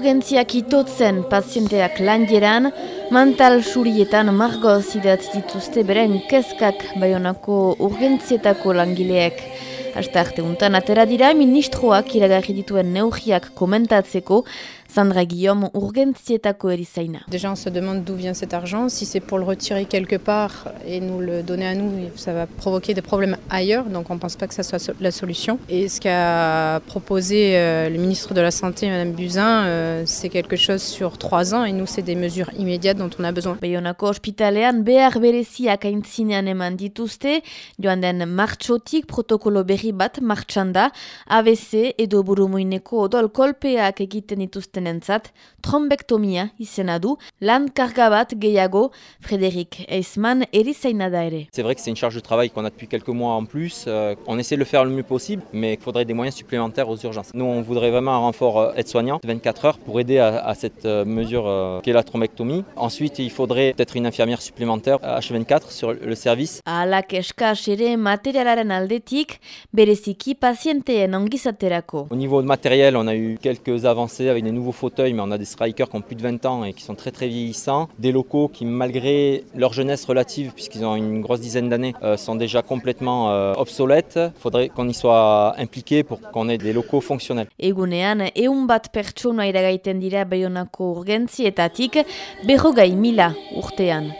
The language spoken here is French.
urgentziak itotzen pazienteak lanjeran, mantal surietan margoz idatz dituzte beren kezkak baionako urgentzietako langileek. Hasta arte untan atera dira ministroak iragarri dituen neugiak komentatzeko, Sandra Guillaume, urgentzietako erizaina. Déjà, on se demande d'où vient cet argent. Si c'est pour le retirer quelque part et nous le donner à nous, ça va provoquer des problèmes ailleurs. Donc, on ne pense pas que ça soit la solution. Et ce qu'a proposé euh, le ministre de la Santé, Mme Buzyn, euh, c'est quelque chose sur trois ans. Et nous, c'est des mesures immédiates dont on a besoin. Bayonako ospitalean behar bereziak aintzinean eman dituzte, joan den martxotik protokolo berri bat martxan da, ABC edo burumuineko odol kolpeak egiten dituzte dituztenentzat trombektomia izena du lan karga bat gehiago Frédéric Eisman erizaina da ere. C'est vrai que c'est une charge de travail qu'on a depuis quelques mois en plus. Euh, on essaie de le faire le mieux possible, mais il faudrait des moyens supplémentaires aux urgences. Nous, on voudrait vraiment un renfort euh, aide-soignant 24 heures pour aider à, à cette euh, mesure qu'est la trombectomie. Ensuite, il faudrait peut-être une infirmière supplémentaire H24 sur le service. Alak eskas ere materialaren aldetik, bereziki pazienteen ongizaterako. Au niveau de matériel, on a eu quelques avancées avec des fauteuils, mais on a des strikers qui ont plus de 20 ans et qui sont très très vieillissants. Des locaux qui, malgré leur jeunesse relative, puisqu'ils ont une grosse dizaine d'années, euh, sont déjà complètement euh, obsolètes. Il faudrait qu'on y soit impliqué pour qu'on ait des locaux fonctionnels. Egunean, eun bat pertsona iragaiten dira Bayonako urgentzietatik, mila urtean.